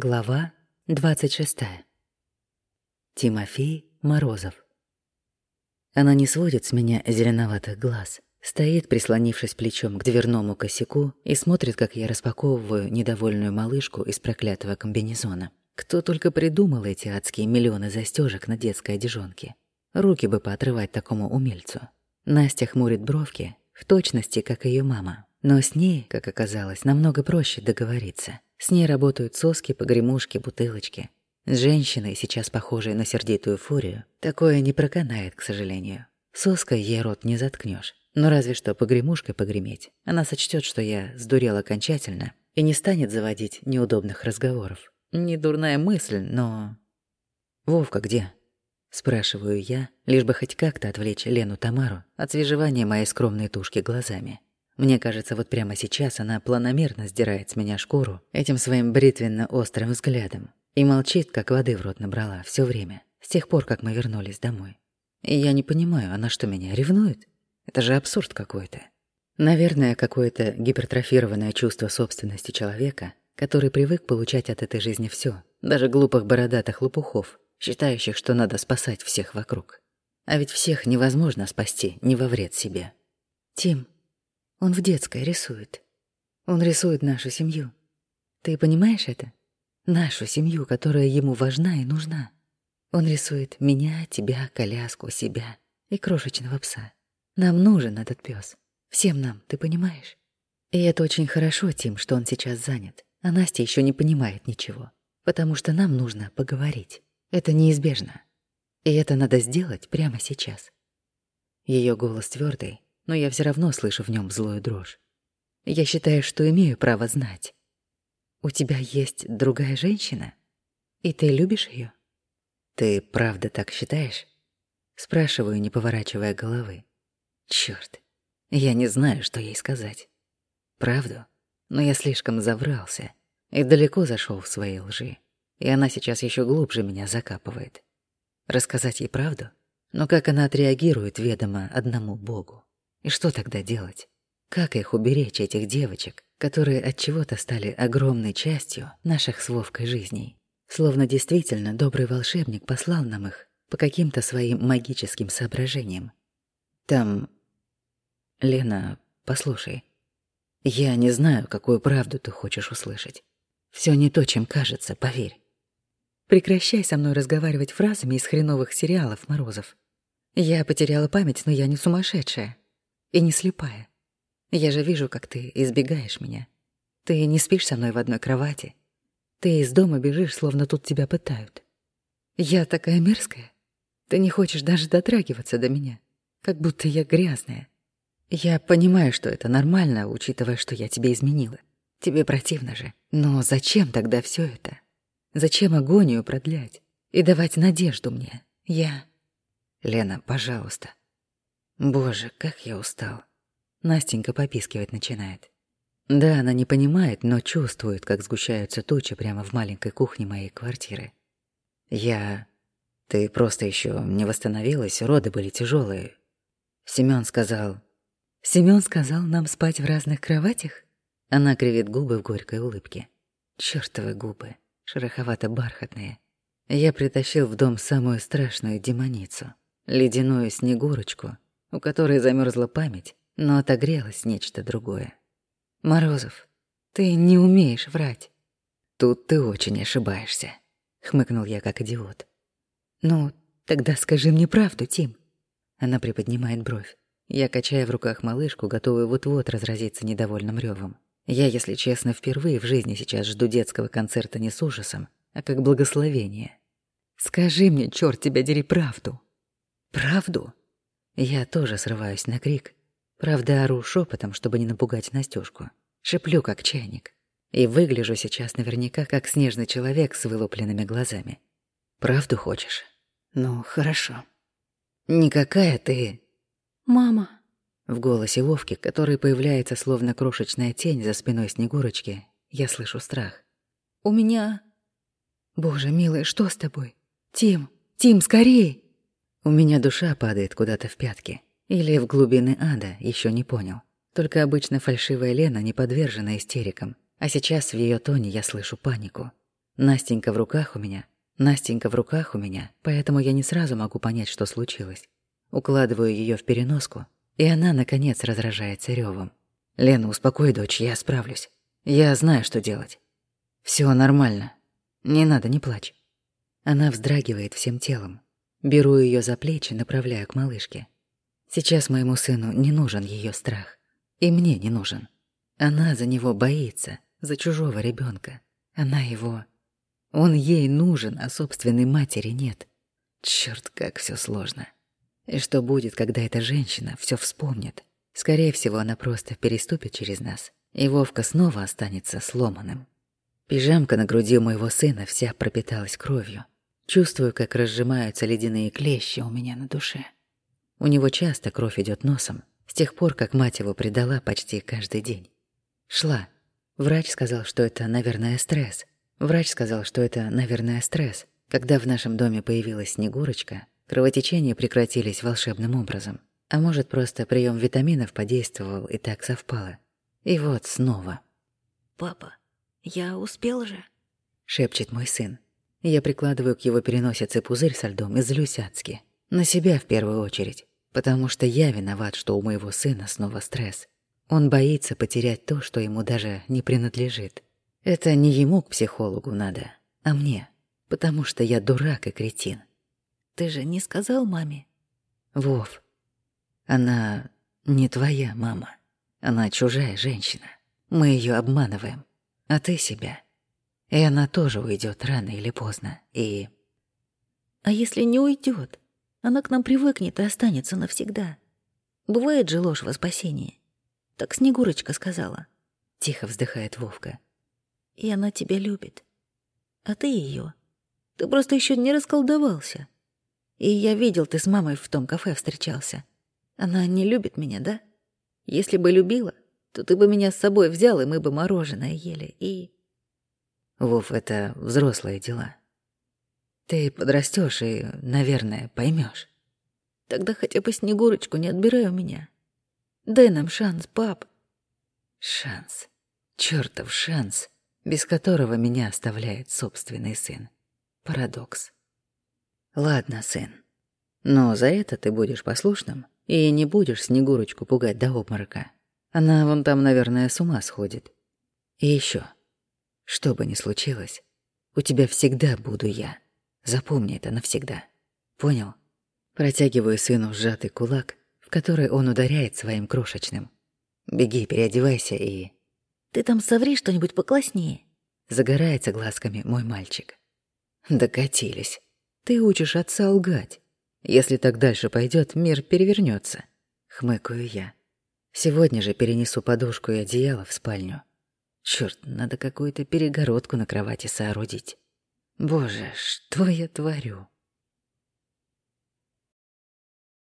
Глава 26. Тимофей Морозов. Она не сводит с меня зеленоватых глаз, стоит, прислонившись плечом к дверному косяку и смотрит, как я распаковываю недовольную малышку из проклятого комбинезона. Кто только придумал эти адские миллионы застежек на детской одежонке. Руки бы поотрывать такому умельцу. Настя хмурит бровки, в точности, как ее мама. Но с ней, как оказалось, намного проще договориться. С ней работают соски, погремушки, бутылочки. С женщиной, сейчас похожей на сердитую фурию, такое не проканает, к сожалению. Соской ей рот не заткнешь. Но разве что погремушкой погреметь. Она сочтет, что я сдурел окончательно и не станет заводить неудобных разговоров. Не дурная мысль, но... «Вовка где?» Спрашиваю я, лишь бы хоть как-то отвлечь Лену Тамару от свежевания моей скромной тушки глазами. Мне кажется, вот прямо сейчас она планомерно сдирает с меня шкуру этим своим бритвенно-острым взглядом и молчит, как воды в рот набрала все время, с тех пор, как мы вернулись домой. И я не понимаю, она что, меня ревнует? Это же абсурд какой-то. Наверное, какое-то гипертрофированное чувство собственности человека, который привык получать от этой жизни все, даже глупых бородатых лопухов, считающих, что надо спасать всех вокруг. А ведь всех невозможно спасти, не во вред себе. «Тим, он в детской рисует. Он рисует нашу семью. Ты понимаешь это? Нашу семью, которая ему важна и нужна. Он рисует меня, тебя, коляску, себя и крошечного пса. Нам нужен этот пес. Всем нам, ты понимаешь? И это очень хорошо, Тим, что он сейчас занят. А Настя еще не понимает ничего. Потому что нам нужно поговорить. Это неизбежно. И это надо сделать прямо сейчас. Ее голос твердый, но я все равно слышу в нем злую дрожь. Я считаю, что имею право знать. У тебя есть другая женщина? И ты любишь ее? Ты правда так считаешь? Спрашиваю, не поворачивая головы. Черт, я не знаю, что ей сказать. Правду? Но я слишком заврался и далеко зашел в своей лжи. И она сейчас еще глубже меня закапывает. Рассказать ей правду? Но как она отреагирует, ведомо одному Богу. И что тогда делать? Как их уберечь, этих девочек, которые от чего-то стали огромной частью наших с Вовкой жизней? Словно действительно добрый волшебник послал нам их по каким-то своим магическим соображениям. Там... Лена, послушай. Я не знаю, какую правду ты хочешь услышать. Все не то, чем кажется, поверь. Прекращай со мной разговаривать фразами из хреновых сериалов, Морозов. Я потеряла память, но я не сумасшедшая. И не слепая. Я же вижу, как ты избегаешь меня. Ты не спишь со мной в одной кровати. Ты из дома бежишь, словно тут тебя пытают. Я такая мерзкая. Ты не хочешь даже дотрагиваться до меня, как будто я грязная. Я понимаю, что это нормально, учитывая, что я тебе изменила. Тебе противно же. Но зачем тогда все это? Зачем агонию продлять и давать надежду мне? Я... Лена, пожалуйста, Боже, как я устал. Настенька попискивать начинает. Да, она не понимает, но чувствует, как сгущаются тучи прямо в маленькой кухне моей квартиры. Я... Ты просто еще не восстановилась, роды были тяжелые. Семён сказал... Семён сказал нам спать в разных кроватях? Она кривит губы в горькой улыбке. Чёртовы губы, шероховато-бархатные. Я притащил в дом самую страшную демоницу, ледяную снегурочку, у которой замерзла память, но отогрелось нечто другое. «Морозов, ты не умеешь врать». «Тут ты очень ошибаешься», — хмыкнул я как идиот. «Ну, тогда скажи мне правду, Тим». Она приподнимает бровь. Я качаю в руках малышку, готовую вот-вот разразиться недовольным ревом. Я, если честно, впервые в жизни сейчас жду детского концерта не с ужасом, а как благословение. «Скажи мне, черт тебя дери, правду!» «Правду?» Я тоже срываюсь на крик. Правда, ору шепотом, чтобы не напугать Настюшку. Шеплю, как чайник. И выгляжу сейчас наверняка, как снежный человек с вылупленными глазами. Правду хочешь? Ну, хорошо. Никакая ты... Мама. В голосе Вовки, который появляется словно крошечная тень за спиной Снегурочки, я слышу страх. У меня... Боже, милый, что с тобой? Тим, Тим, скорей! У меня душа падает куда-то в пятки. Или в глубины ада, еще не понял. Только обычно фальшивая Лена не подвержена истерикам. А сейчас в ее тоне я слышу панику. Настенька в руках у меня. Настенька в руках у меня, поэтому я не сразу могу понять, что случилось. Укладываю ее в переноску, и она, наконец, разражается ревом. «Лена, успокой, дочь, я справлюсь. Я знаю, что делать. Все нормально. Не надо, не плачь». Она вздрагивает всем телом. Беру ее за плечи, направляю к малышке. Сейчас моему сыну не нужен ее страх. И мне не нужен. Она за него боится, за чужого ребенка. Она его... Он ей нужен, а собственной матери нет. Черт, как все сложно. И что будет, когда эта женщина все вспомнит? Скорее всего, она просто переступит через нас, и Вовка снова останется сломанным. Пижамка на груди моего сына вся пропиталась кровью. Чувствую, как разжимаются ледяные клещи у меня на душе. У него часто кровь идет носом, с тех пор, как мать его предала почти каждый день. Шла. Врач сказал, что это, наверное, стресс. Врач сказал, что это, наверное, стресс. Когда в нашем доме появилась Снегурочка, кровотечения прекратились волшебным образом. А может, просто прием витаминов подействовал и так совпало. И вот снова. «Папа, я успел же?» — шепчет мой сын. Я прикладываю к его переносице пузырь со льдом и злюсь адски. На себя в первую очередь. Потому что я виноват, что у моего сына снова стресс. Он боится потерять то, что ему даже не принадлежит. Это не ему к психологу надо, а мне. Потому что я дурак и кретин. Ты же не сказал маме? Вов, она не твоя мама. Она чужая женщина. Мы ее обманываем. А ты себя. И она тоже уйдет рано или поздно. И... А если не уйдет? Она к нам привыкнет и останется навсегда. Бывает же ложь во спасение. Так Снегурочка сказала. Тихо вздыхает Вовка. И она тебя любит. А ты ее. Ты просто еще не расколдовался. И я видел, ты с мамой в том кафе встречался. Она не любит меня, да? Если бы любила, то ты бы меня с собой взял, и мы бы мороженое ели. И... Вов, это взрослые дела. Ты подрастешь и, наверное, поймешь. Тогда хотя бы Снегурочку не отбирай у меня. Дай нам шанс, пап. Шанс. Чёртов шанс, без которого меня оставляет собственный сын. Парадокс. Ладно, сын. Но за это ты будешь послушным и не будешь Снегурочку пугать до обморока. Она вон там, наверное, с ума сходит. И еще, что бы ни случилось, у тебя всегда буду я. Запомни это навсегда. Понял? Протягиваю сыну сжатый кулак, в который он ударяет своим крошечным. Беги, переодевайся и... Ты там соври что-нибудь покласснее. Загорается глазками мой мальчик. Докатились. Ты учишь отца лгать. Если так дальше пойдет, мир перевернется. Хмыкаю я. Сегодня же перенесу подушку и одеяло в спальню. Черт, надо какую-то перегородку на кровати соорудить. Боже, что я творю?